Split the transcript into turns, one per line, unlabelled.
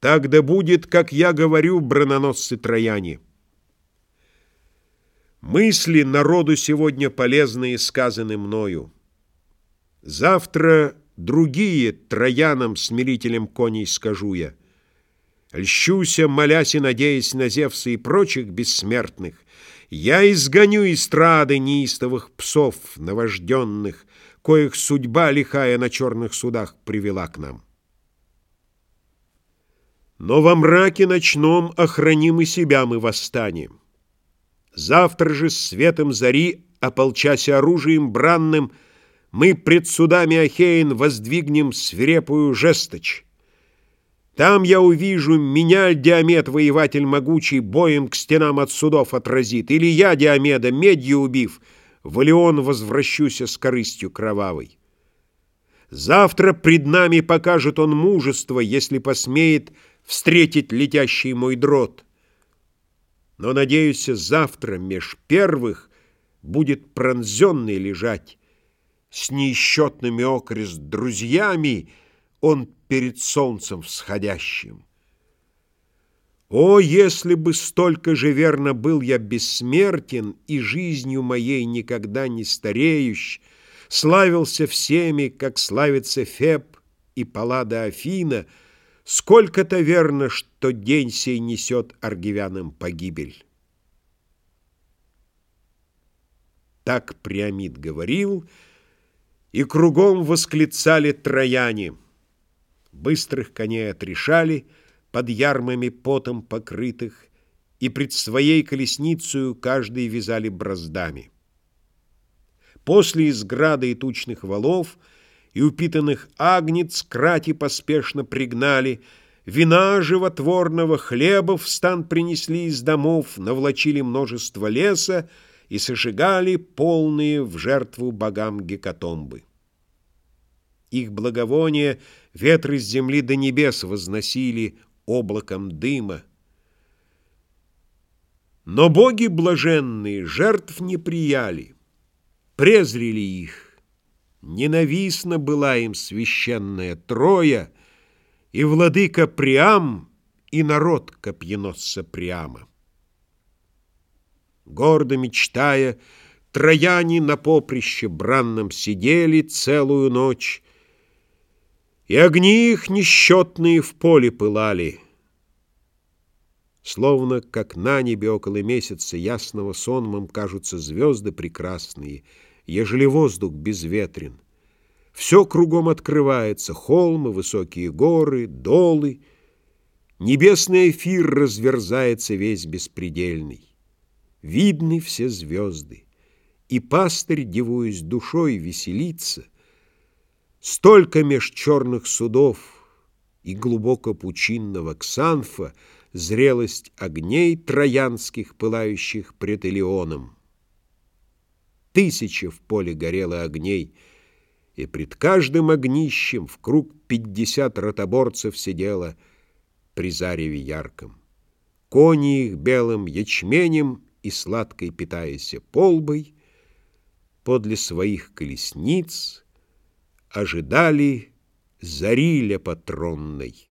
Так да будет, как я говорю, броненосцы трояне. Мысли народу сегодня полезные сказаны мною. Завтра другие троянам, смирителям коней, скажу я. Льщуся, молясь и надеясь на Зевса и прочих бессмертных, я изгоню из страды неистовых псов наважденных, коих судьба лихая на черных судах привела к нам. Но во мраке ночном охраним и себя мы восстанем. Завтра же с светом зари, ополчася оружием бранным, мы пред судами Ахеин воздвигнем свирепую жесточь. Там я увижу, меня Диамет, воеватель могучий, боем к стенам от судов отразит, или я, Диомеда, медью убив, в Илеон возвращуся с корыстью кровавой. Завтра пред нами покажет он мужество, если посмеет встретить летящий мой дрот. Но, надеюсь, завтра меж первых будет пронзенный лежать. С неисчетными окрест друзьями он перед солнцем всходящим. О, если бы столько же верно был я бессмертен и жизнью моей никогда не стареющ, славился всеми, как славится Феб и Паллада Афина — Сколько-то верно, что день сей несет аргивянам погибель. Так Приамид говорил, и кругом восклицали трояне. Быстрых коней отрешали, под ярмами потом покрытых, и пред своей колесницею каждый вязали браздами. После изграда и тучных валов — и упитанных агнец крати поспешно пригнали, Вина животворного хлеба в стан принесли из домов, Навлачили множество леса и сожигали полные в жертву богам гекатомбы. Их благовония ветры с земли до небес возносили облаком дыма. Но боги блаженные жертв не прияли, презрели их, Ненавистна была им священная Троя, И владыка Приам, и народ копьеносца Приама. Гордо мечтая, трояне на поприще бранном сидели целую ночь, И огни их несчетные в поле пылали. Словно, как на небе около месяца ясного сонмом кажутся звезды прекрасные — ежели воздух безветрен. Все кругом открывается, холмы, высокие горы, долы. Небесный эфир разверзается весь беспредельный. Видны все звезды, и пастырь, дивуясь душой, веселится. Столько меж черных судов и глубоко пучинного Ксанфа зрелость огней троянских, пылающих пред Илеоном. Тысяча в поле горело огней, и пред каждым огнищем в круг пятьдесят ротоборцев сидело при зареве ярком. Кони их белым ячменем и сладкой питаясь полбой, подле своих колесниц ожидали зари патронной.